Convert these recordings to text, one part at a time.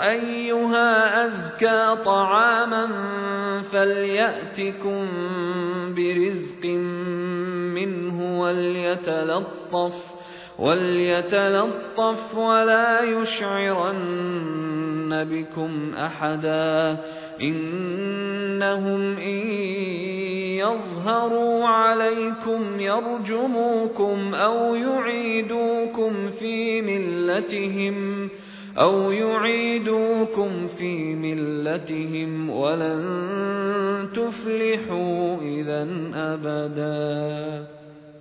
أيها أزكى طعاما فليأتكم برزق منه وليتلطف وليتلطف ولا يشعرن بكم أحدا إنهم إن يظهروا عليكم يرجموكم أو يعيدوكم في ملتهم أو يعيدوكم في ملتهم ولن تفلحوا إذا أبداً.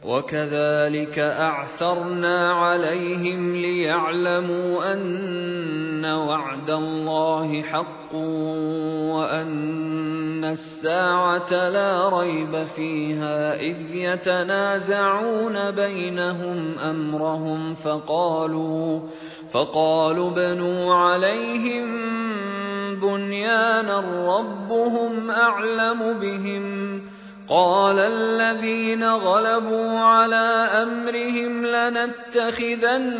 وكذلك أعثرنا عليهم ليعلموا أن وعد الله حق وأن الساعة لا ريب فيها إذ يتنازعون بينهم أمرهم فقالوا فقالوا بنوا عليهم بنيانا ربهم أعلم بهم. قال الذين غلبوا على أمرهم لنتخذن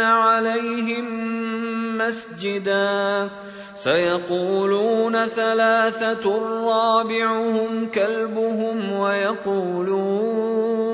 عليهم مسجدا. سيقولون ثلاثة رابعهم كلبهم ويقولون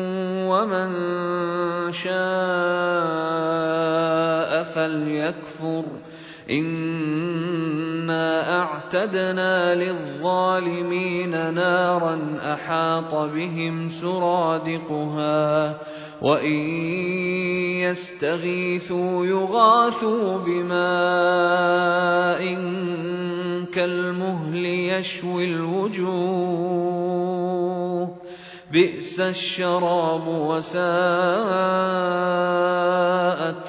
ومن شاء فليكفر إن إنا أعتدنا للظالمين نارا أحاط بهم سرادقها وإن يستغيثوا يغاثوا بماء كالمهل يشوي الوجوه بئس الشراب وساءت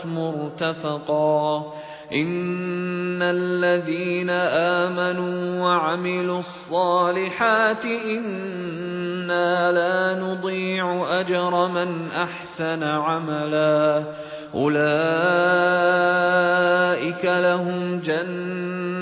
مرتفقا. إن الذين آمنوا وعملوا الصالحات إنا لا نضيع أجر من أحسن عملا. أولئك لهم جنات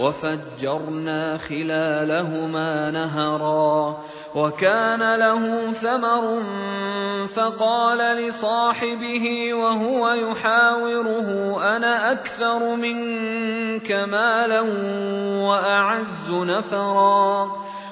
وفجرنا خلالهما نهرا وكان له ثمر فقال لصاحبه وهو يحاوره أنا أكثر منك مالا وأعز نفرا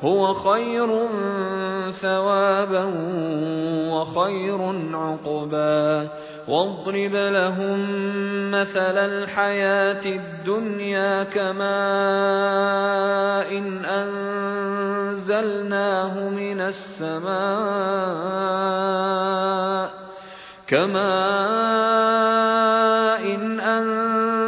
هو خير ثوابا وخير عقبا. واضرب لهم مثل الحياة الدنيا كماء إن أنزلناه من السماء. كماء إن أنزلناه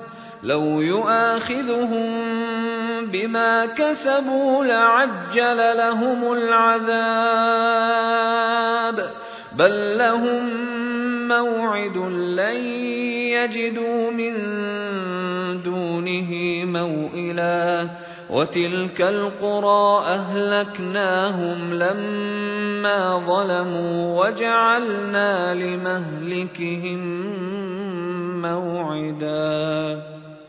لو يؤاخذهم بما كسبوا لعجل لهم العذاب. بل لهم موعد لن يجدوا من دونه موئلا. وتلك القرى أهلكناهم لما ظلموا وجعلنا لمهلكهم موعدا.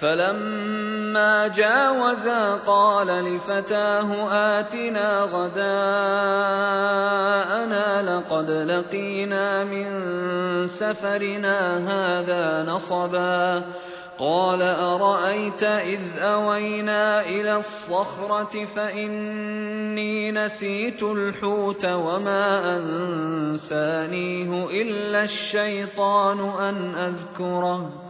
فلما جاوزا قال لفتاه آتنا غداءنا لقد لقينا من سفرنا هذا نصبا قال أرأيت إذ أوينا إلى الصخرة فإني نسيت الحوت وما أنسانيه إلا الشيطان أن أذكره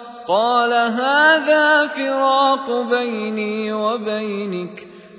قال هذا فراق بيني وبينك.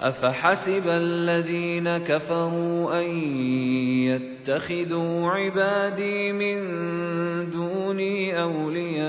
أفحسب الذين كفروا أن يتخذوا عبادي من دوني أولياء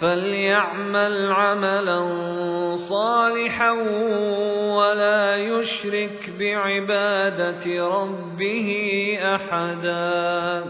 فليعمل عملا صالحا ولا يشرك بعبادة ربه أحدا